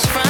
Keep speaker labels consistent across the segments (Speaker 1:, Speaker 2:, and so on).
Speaker 1: best friend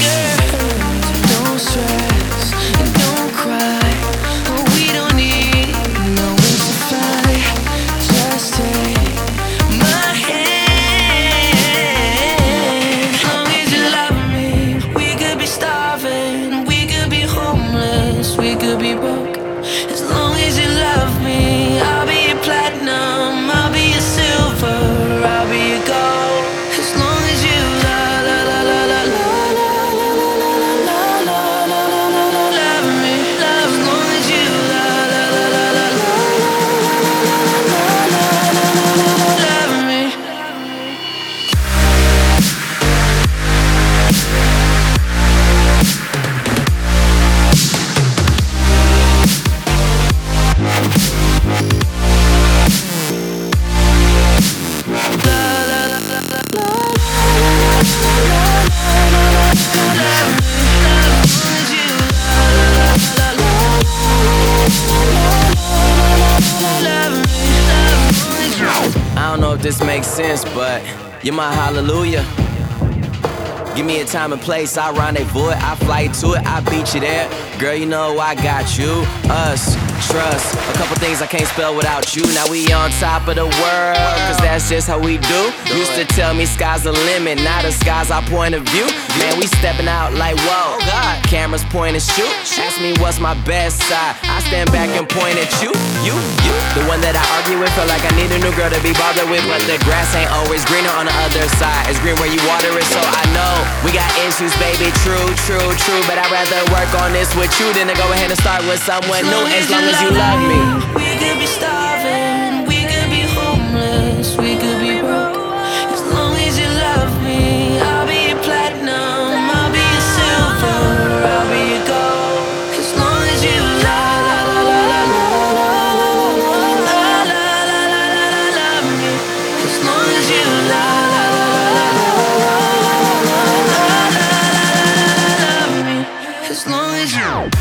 Speaker 1: if this makes sense, but you're my hallelujah. Give me a time and place, I rendezvous it, I fly to it, I beat you there. Girl, you know I got you, us, trust. A couple things I can't spell without you. Now we on top of the world, cause that's just how we do. Used to tell me sky's the limit, now the sky's our point of view. Man, we stepping out like whoa. Cameras point and shoot. Ask me what's my best side. I stand back and point at you, you, you. The one that I argue with, feel like I need a new girl to be bothered with. But the grass ain't always greener on the other side. It's green where you water it, so I know we got issues, baby. True, true, true. But I'd rather work on this with you than to go ahead and start with someone new. As long as you love me.
Speaker 2: long as you.